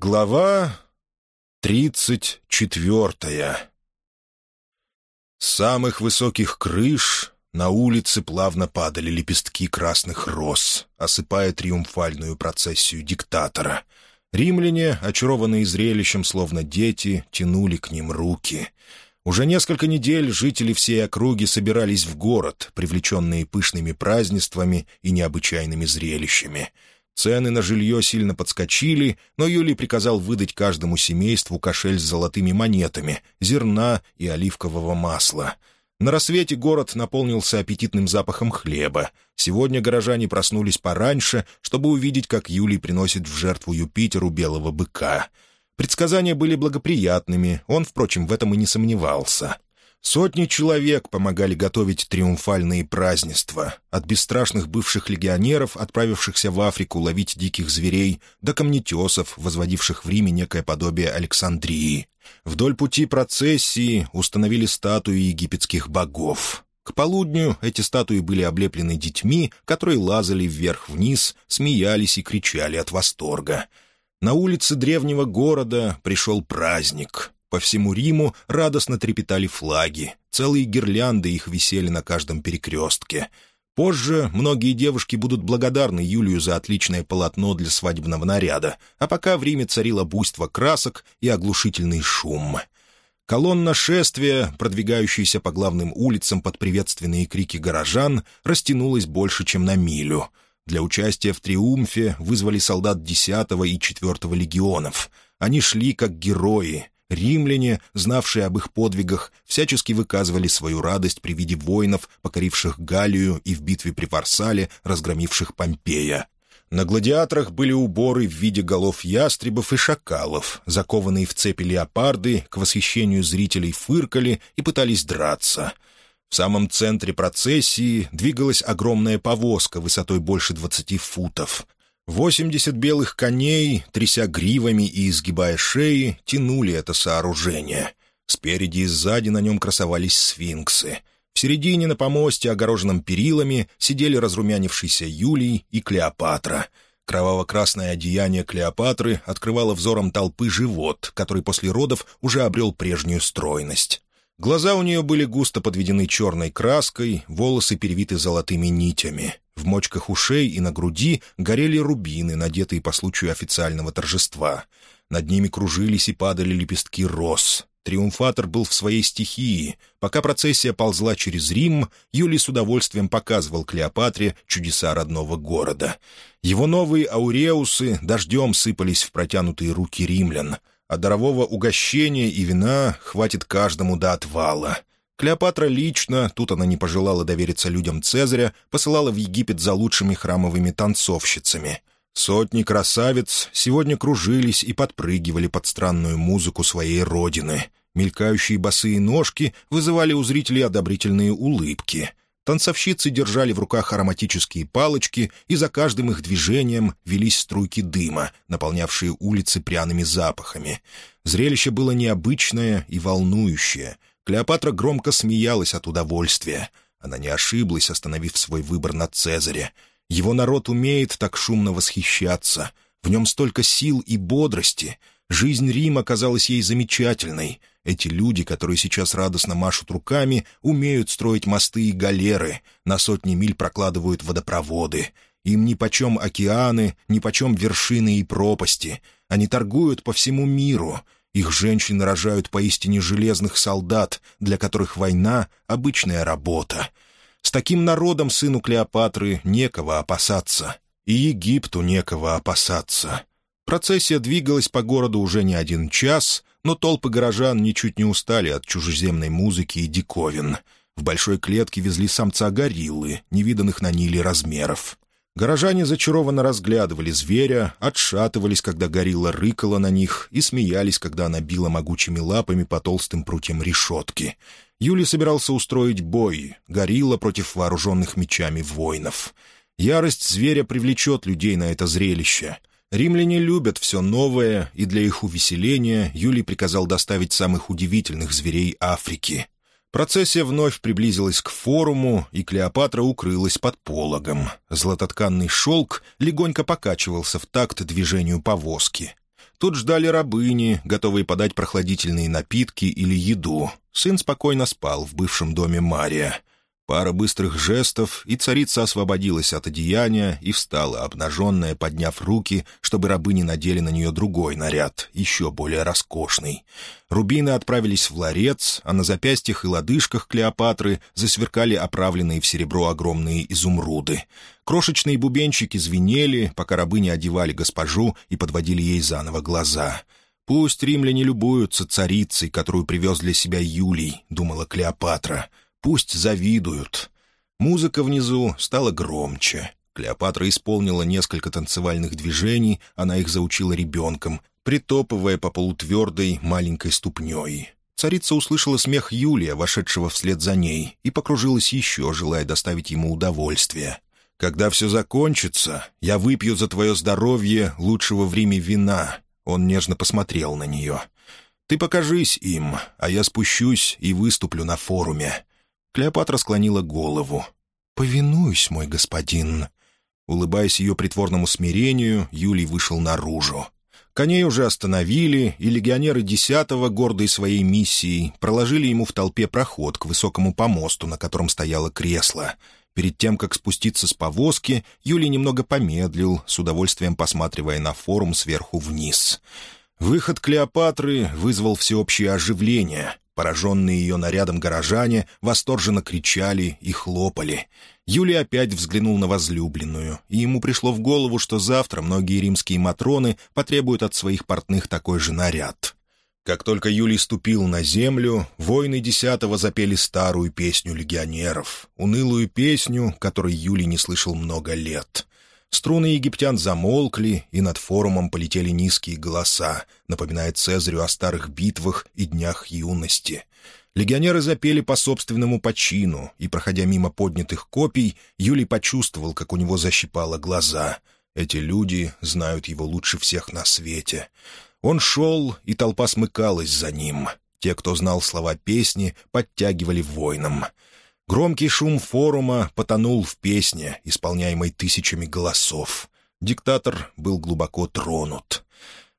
Глава тридцать четвертая С самых высоких крыш на улице плавно падали лепестки красных роз, осыпая триумфальную процессию диктатора. Римляне, очарованные зрелищем, словно дети, тянули к ним руки. Уже несколько недель жители всей округи собирались в город, привлеченные пышными празднествами и необычайными зрелищами — Цены на жилье сильно подскочили, но Юлий приказал выдать каждому семейству кошель с золотыми монетами, зерна и оливкового масла. На рассвете город наполнился аппетитным запахом хлеба. Сегодня горожане проснулись пораньше, чтобы увидеть, как Юлий приносит в жертву Юпитеру белого быка. Предсказания были благоприятными, он, впрочем, в этом и не сомневался. Сотни человек помогали готовить триумфальные празднества, от бесстрашных бывших легионеров, отправившихся в Африку ловить диких зверей, до камнетесов, возводивших в Риме некое подобие Александрии. Вдоль пути процессии установили статуи египетских богов. К полудню эти статуи были облеплены детьми, которые лазали вверх-вниз, смеялись и кричали от восторга. На улице древнего города пришел праздник — по всему Риму радостно трепетали флаги, целые гирлянды их висели на каждом перекрестке. Позже многие девушки будут благодарны Юлию за отличное полотно для свадебного наряда, а пока в Риме царило буйство красок и оглушительный шум. Колонна шествия, продвигающаяся по главным улицам под приветственные крики горожан, растянулась больше, чем на милю. Для участия в триумфе вызвали солдат 10 и 4 легионов. Они шли как герои, Римляне, знавшие об их подвигах, всячески выказывали свою радость при виде воинов, покоривших Галлию и в битве при Фарсале, разгромивших Помпея. На гладиаторах были уборы в виде голов ястребов и шакалов, закованные в цепи леопарды, к восхищению зрителей фыркали и пытались драться. В самом центре процессии двигалась огромная повозка высотой больше двадцати футов. Восемьдесят белых коней, тряся гривами и изгибая шеи, тянули это сооружение. Спереди и сзади на нем красовались сфинксы. В середине на помосте, огороженном перилами, сидели разрумянившийся Юлий и Клеопатра. Кроваво-красное одеяние Клеопатры открывало взором толпы живот, который после родов уже обрел прежнюю стройность. Глаза у нее были густо подведены черной краской, волосы перевиты золотыми нитями. В мочках ушей и на груди горели рубины, надетые по случаю официального торжества. Над ними кружились и падали лепестки роз. Триумфатор был в своей стихии. Пока процессия ползла через Рим, Юлий с удовольствием показывал Клеопатре чудеса родного города. Его новые ауреусы дождем сыпались в протянутые руки римлян, а дарового угощения и вина хватит каждому до отвала. Клеопатра лично, тут она не пожелала довериться людям Цезаря, посылала в Египет за лучшими храмовыми танцовщицами. Сотни красавиц сегодня кружились и подпрыгивали под странную музыку своей родины. Мелькающие босые ножки вызывали у зрителей одобрительные улыбки. Танцовщицы держали в руках ароматические палочки, и за каждым их движением велись струйки дыма, наполнявшие улицы пряными запахами. Зрелище было необычное и волнующее — Клеопатра громко смеялась от удовольствия. Она не ошиблась, остановив свой выбор на Цезаре. Его народ умеет так шумно восхищаться. В нем столько сил и бодрости. Жизнь Рима казалась ей замечательной. Эти люди, которые сейчас радостно машут руками, умеют строить мосты и галеры, на сотни миль прокладывают водопроводы. Им нипочем океаны, нипочем вершины и пропасти. Они торгуют по всему миру — их женщины рожают поистине железных солдат, для которых война — обычная работа. С таким народом сыну Клеопатры некого опасаться. И Египту некого опасаться. Процессия двигалась по городу уже не один час, но толпы горожан ничуть не устали от чужеземной музыки и диковин. В большой клетке везли самца гориллы, невиданных на Ниле размеров. Горожане зачарованно разглядывали зверя, отшатывались, когда горилла рыкала на них, и смеялись, когда она била могучими лапами по толстым прутьям решетки. Юлий собирался устроить бой, горилла против вооруженных мечами воинов. Ярость зверя привлечет людей на это зрелище. Римляне любят все новое, и для их увеселения Юлий приказал доставить самых удивительных зверей Африки — Процессия вновь приблизилась к форуму, и Клеопатра укрылась под пологом. Златотканный шелк легонько покачивался в такт движению повозки. Тут ждали рабыни, готовые подать прохладительные напитки или еду. Сын спокойно спал в бывшем доме Мария. Пара быстрых жестов, и царица освободилась от одеяния и встала, обнаженная, подняв руки, чтобы рабы не надели на нее другой наряд, еще более роскошный. Рубины отправились в ларец, а на запястьях и лодыжках Клеопатры засверкали оправленные в серебро огромные изумруды. Крошечные бубенчики звенели, пока рабы не одевали госпожу и подводили ей заново глаза. «Пусть римляне любуются царицей, которую привез для себя Юлий», — думала Клеопатра. Пусть завидуют. Музыка внизу стала громче. Клеопатра исполнила несколько танцевальных движений, она их заучила ребенком, притопывая по полутвердой маленькой ступней. Царица услышала смех Юлия, вошедшего вслед за ней, и покружилась еще, желая доставить ему удовольствие. «Когда все закончится, я выпью за твое здоровье лучшего в Риме вина». Он нежно посмотрел на нее. «Ты покажись им, а я спущусь и выступлю на форуме. Клеопатра склонила голову. «Повинуюсь, мой господин». Улыбаясь ее притворному смирению, Юлий вышел наружу. Коней уже остановили, и легионеры десятого, гордые своей миссией, проложили ему в толпе проход к высокому помосту, на котором стояло кресло. Перед тем, как спуститься с повозки, Юлий немного помедлил, с удовольствием посматривая на форум сверху вниз. Выход Клеопатры вызвал всеобщее оживление. Пораженные ее нарядом горожане восторженно кричали и хлопали. Юлий опять взглянул на возлюбленную, и ему пришло в голову, что завтра многие римские матроны потребуют от своих портных такой же наряд. Как только Юлий ступил на землю, воины десятого запели старую песню легионеров, унылую песню, которой Юлий не слышал много лет. Струны египтян замолкли, и над форумом полетели низкие голоса, напоминая Цезарю о старых битвах и днях юности. Легионеры запели по собственному почину, и, проходя мимо поднятых копий, Юлий почувствовал, как у него защипало глаза. Эти люди знают его лучше всех на свете. Он шел, и толпа смыкалась за ним. Те, кто знал слова песни, подтягивали воинам — Громкий шум форума потонул в песне, исполняемой тысячами голосов. Диктатор был глубоко тронут.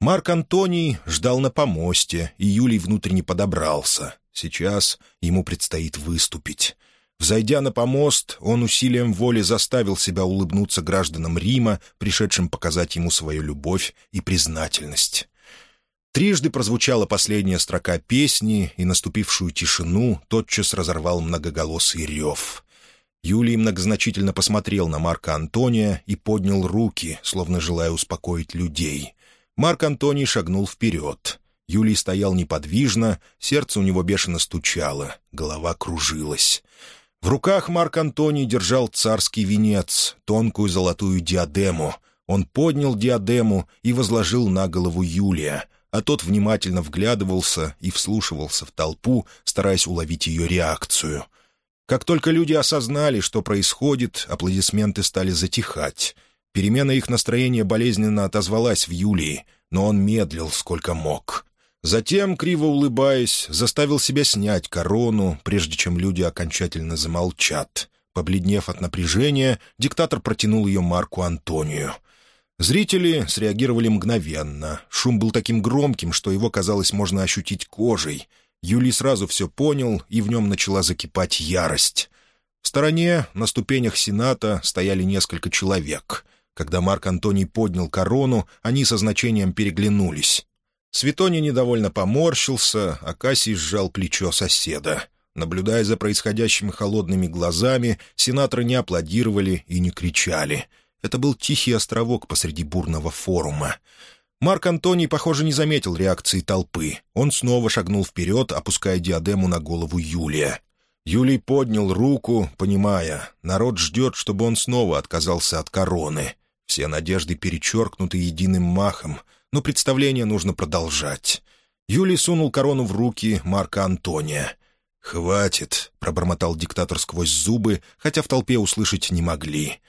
Марк Антоний ждал на помосте, и Юлий внутренне подобрался. Сейчас ему предстоит выступить. Взойдя на помост, он усилием воли заставил себя улыбнуться гражданам Рима, пришедшим показать ему свою любовь и признательность. Трижды прозвучала последняя строка песни, и наступившую тишину тотчас разорвал многоголосый рев. Юлий многозначительно посмотрел на Марка Антония и поднял руки, словно желая успокоить людей. Марк Антоний шагнул вперед. Юлий стоял неподвижно, сердце у него бешено стучало, голова кружилась. В руках Марк Антоний держал царский венец, тонкую золотую диадему. Он поднял диадему и возложил на голову Юлия — а тот внимательно вглядывался и вслушивался в толпу, стараясь уловить ее реакцию. Как только люди осознали, что происходит, аплодисменты стали затихать. Перемена их настроения болезненно отозвалась в Юлии, но он медлил сколько мог. Затем, криво улыбаясь, заставил себя снять корону, прежде чем люди окончательно замолчат. Побледнев от напряжения, диктатор протянул ее Марку Антонию — Зрители среагировали мгновенно. Шум был таким громким, что его, казалось, можно ощутить кожей. Юлий сразу все понял, и в нем начала закипать ярость. В стороне, на ступенях Сената, стояли несколько человек. Когда Марк Антоний поднял корону, они со значением переглянулись. Светоний недовольно поморщился, а Кассий сжал плечо соседа. Наблюдая за происходящим холодными глазами, сенаторы не аплодировали и не кричали — это был тихий островок посреди бурного форума. Марк Антоний, похоже, не заметил реакции толпы. Он снова шагнул вперед, опуская диадему на голову Юлия. Юлий поднял руку, понимая, народ ждет, чтобы он снова отказался от короны. Все надежды перечеркнуты единым махом, но представление нужно продолжать. Юлий сунул корону в руки Марка Антония. «Хватит», — пробормотал диктатор сквозь зубы, хотя в толпе услышать не могли.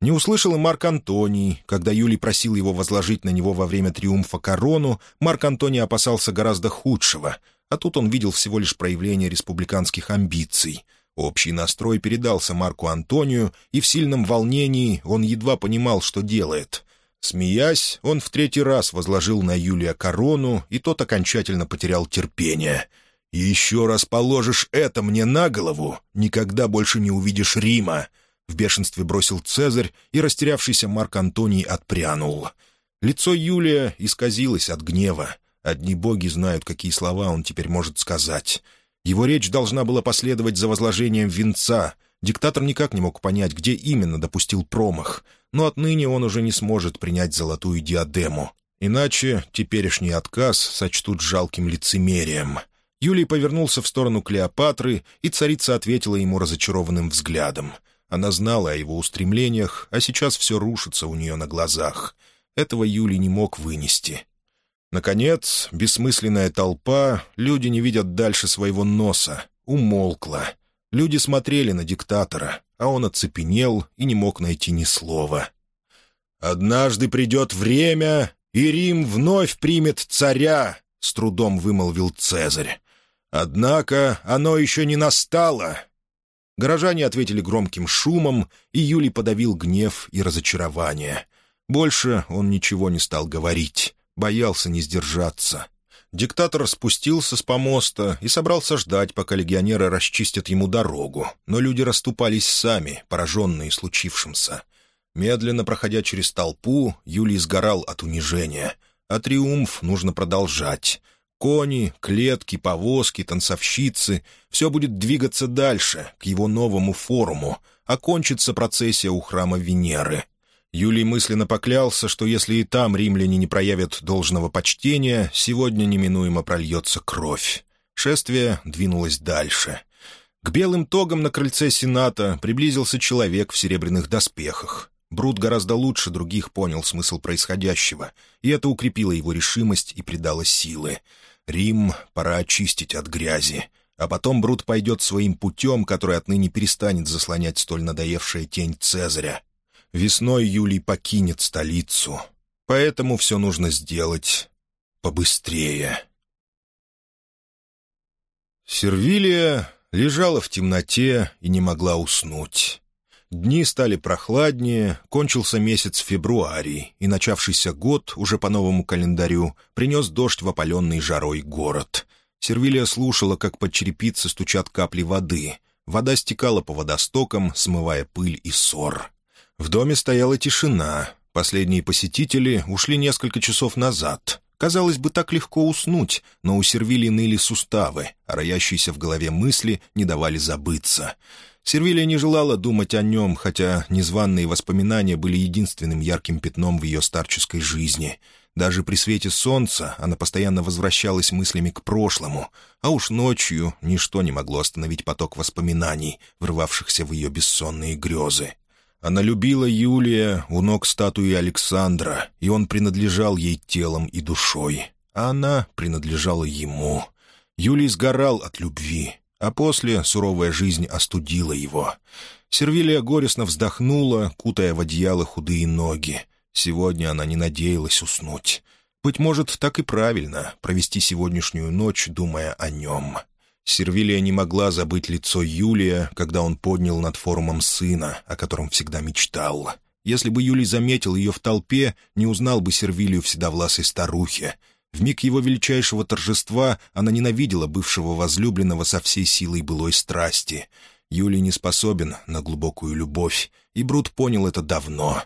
Не услышал и Марк Антоний. Когда Юлий просил его возложить на него во время триумфа корону, Марк Антоний опасался гораздо худшего, а тут он видел всего лишь проявление республиканских амбиций. Общий настрой передался Марку Антонию, и в сильном волнении он едва понимал, что делает. Смеясь, он в третий раз возложил на Юлия корону, и тот окончательно потерял терпение. «И еще раз положишь это мне на голову, никогда больше не увидишь Рима!» В бешенстве бросил Цезарь, и растерявшийся Марк Антоний отпрянул. Лицо Юлия исказилось от гнева. Одни боги знают, какие слова он теперь может сказать. Его речь должна была последовать за возложением венца. Диктатор никак не мог понять, где именно допустил промах — но отныне он уже не сможет принять золотую диадему. Иначе теперешний отказ сочтут жалким лицемерием. Юлий повернулся в сторону Клеопатры, и царица ответила ему разочарованным взглядом. Она знала о его устремлениях, а сейчас все рушится у нее на глазах. Этого Юлий не мог вынести. Наконец, бессмысленная толпа, люди не видят дальше своего носа, умолкла. Люди смотрели на диктатора а он оцепенел и не мог найти ни слова. «Однажды придет время, и Рим вновь примет царя», — с трудом вымолвил Цезарь. «Однако оно еще не настало». Горожане ответили громким шумом, и Юлий подавил гнев и разочарование. Больше он ничего не стал говорить, боялся не сдержаться. Диктатор спустился с помоста и собрался ждать, пока легионеры расчистят ему дорогу, но люди расступались сами, пораженные случившимся. Медленно проходя через толпу, Юлий сгорал от унижения, а триумф нужно продолжать. Кони, клетки, повозки, танцовщицы — все будет двигаться дальше, к его новому форуму, окончится процессия у храма Венеры — Юлий мысленно поклялся, что если и там римляне не проявят должного почтения, сегодня неминуемо прольется кровь. Шествие двинулось дальше. К белым тогам на крыльце Сената приблизился человек в серебряных доспехах. Брут гораздо лучше других понял смысл происходящего, и это укрепило его решимость и придало силы. Рим пора очистить от грязи, а потом Брут пойдет своим путем, который отныне перестанет заслонять столь надоевшая тень Цезаря. Весной Юлий покинет столицу, поэтому все нужно сделать побыстрее. Сервилия лежала в темноте и не могла уснуть. Дни стали прохладнее, кончился месяц февруарий, и начавшийся год, уже по новому календарю, принес дождь в опаленный жарой город. Сервилия слушала, как под черепицы стучат капли воды. Вода стекала по водостокам, смывая пыль и ссор. В доме стояла тишина. Последние посетители ушли несколько часов назад. Казалось бы, так легко уснуть, но у Сервилии ныли суставы, а роящиеся в голове мысли не давали забыться. Сервилия не желала думать о нем, хотя незваные воспоминания были единственным ярким пятном в ее старческой жизни. Даже при свете солнца она постоянно возвращалась мыслями к прошлому, а уж ночью ничто не могло остановить поток воспоминаний, врывавшихся в ее бессонные грезы. Она любила Юлия у ног статуи Александра, и он принадлежал ей телом и душой, а она принадлежала ему. Юлий сгорал от любви, а после суровая жизнь остудила его. Сервилия горестно вздохнула, кутая в одеяло худые ноги. Сегодня она не надеялась уснуть. Быть может, так и правильно — провести сегодняшнюю ночь, думая о нем. Сервилия не могла забыть лицо Юлия, когда он поднял над форумом сына, о котором всегда мечтал. Если бы Юлий заметил ее в толпе, не узнал бы Сервилию в седовласой старухе. В миг его величайшего торжества она ненавидела бывшего возлюбленного со всей силой былой страсти. Юлий не способен на глубокую любовь, и Брут понял это давно.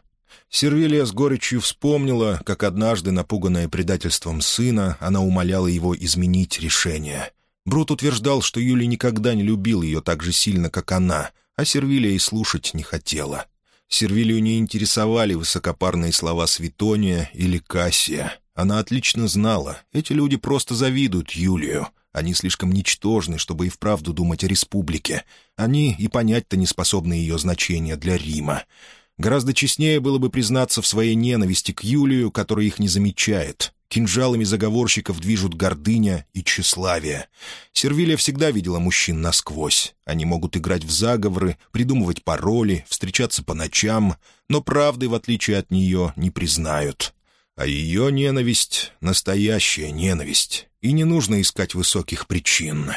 Сервилия с горечью вспомнила, как однажды, напуганная предательством сына, она умоляла его изменить решение — Брут утверждал, что Юлий никогда не любил ее так же сильно, как она, а Сервилия и слушать не хотела. Сервилию не интересовали высокопарные слова Светония или Кассия. Она отлично знала, эти люди просто завидуют Юлию. Они слишком ничтожны, чтобы и вправду думать о республике. Они и понять-то не способны ее значения для Рима. Гораздо честнее было бы признаться в своей ненависти к Юлию, который их не замечает. Кинжалами заговорщиков движут гордыня и тщеславие. Сервилия всегда видела мужчин насквозь. Они могут играть в заговоры, придумывать пароли, встречаться по ночам, но правды, в отличие от нее, не признают. А ее ненависть — настоящая ненависть, и не нужно искать высоких причин.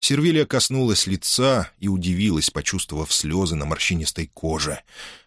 Сервилия коснулась лица и удивилась, почувствовав слезы на морщинистой коже.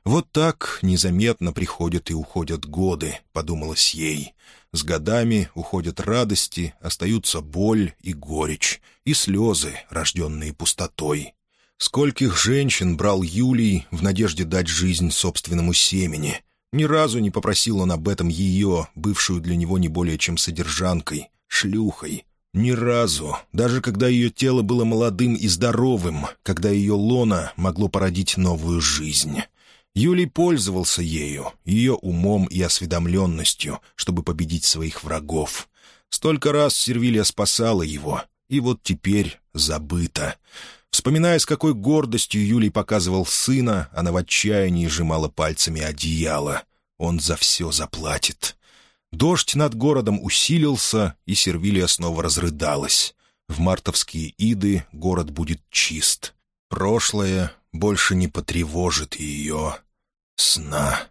«Вот так незаметно приходят и уходят годы», — подумалось ей. «С годами уходят радости, остаются боль и горечь, и слезы, рожденные пустотой». Скольких женщин брал Юлий в надежде дать жизнь собственному семени. Ни разу не попросил он об этом ее, бывшую для него не более чем содержанкой, шлюхой, ни разу, даже когда ее тело было молодым и здоровым, когда ее лона могло породить новую жизнь. Юлий пользовался ею, ее умом и осведомленностью, чтобы победить своих врагов. Столько раз Сервилия спасала его, и вот теперь забыто. Вспоминая, с какой гордостью Юлий показывал сына, она в отчаянии сжимала пальцами одеяло. Он за все заплатит. Дождь над городом усилился, и Сервилия снова разрыдалась. В мартовские иды город будет чист. Прошлое больше не потревожит ее сна.